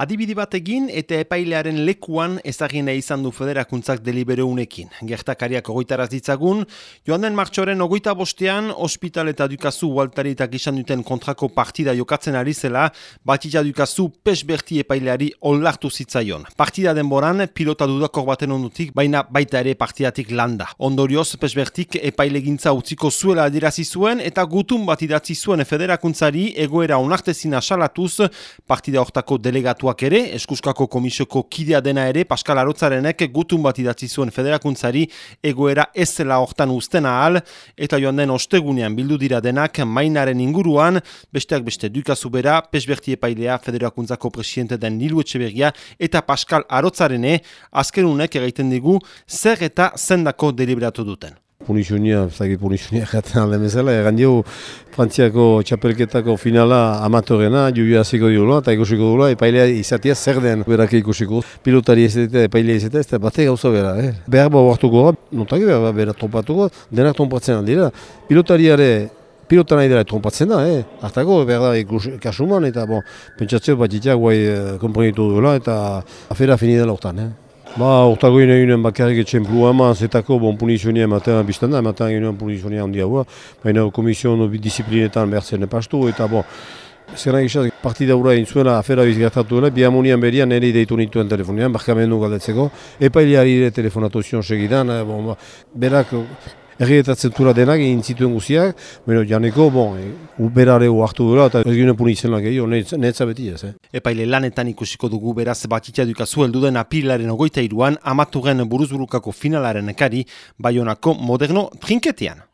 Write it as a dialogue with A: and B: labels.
A: Adibide bat egin eta epailearen lekuan ezagina izan du federakuntzak delibereunekin. Gertakariak ogoitaraz ditzagun, joan den martxoren ogoita bostean, hospital eta dukazu ualtari eta gizan duten kontrako partida jokatzen ari zela, batita dukazu pesberti epaileari ollartu zitzaion. Partida denboran, pilota dudakor baten ondutik, baina baita ere partidatik landa. Ondorioz, pesbertik epaile gintza utziko zuela adirazi zuen eta gutun bat idatzi zuen federakuntzari egoera onartezina salatuz partida hortako delegatu ere, eskuskako komisioko kidea dena ere, Pascal Arotzarenek gutun bat idatzi zuen federakuntzari egoera ez zela hortan usten ahal, eta joan den ostegunean bildu dira denak mainaren inguruan, besteak beste dukazu bera, pesberti epailea federakuntzako presidente den Nilu Etxebergia, eta Pascal Arotzarene, azkenunek egiten digu, zer eta zendako deliberatu duten.
B: Punizionia, zagit punizionia jaten alde bezala, egan dio Frantziako txapelketako finala amatorena, jubia hasiko diola, eta ikusiko dula, epailea izatea zer den berak ikusiko. Pilotari ez eta epailea ez eta ez bate gauza bera, eh? Behar gara, notaki behar bera trompatuko, denak trompatzen aldira. Pilotariare pilota nahi dela trompatzen da, eh? Artako, behar da kasuman, eta bon, pentsatzeo bat jitak guai eh, komprenitu duela, eta afera finidela hortan, eh? Ba, ortago ina inen bakarrik etxen plua ama, zetako bon punizionia ematen biztan da, ematen ginen punizionia handia hua, baina komisiono disiplinetan behartzen epastu, eta bon, zer nahi gizaz, partida hura intzuela afera bizgertatu dela, bihamonian berian nire deitu nituen telefonian, barkamendu galdetzeko, epaileari ere telefonatu zion segidan, eh, bon, ba, berak errietatzen tura denak egin zituen guziak, baina janeko, bon, e, uberare hartu dela, eta ez ginen puni izan gehiago, netza beti ez. Eh?
A: Epaile lanetan ikusiko dugu beraz batitia dukazu elduden apilaren ogoita iruan, amaturen buruzburukako finalaren ekari, baionako moderno trinketean.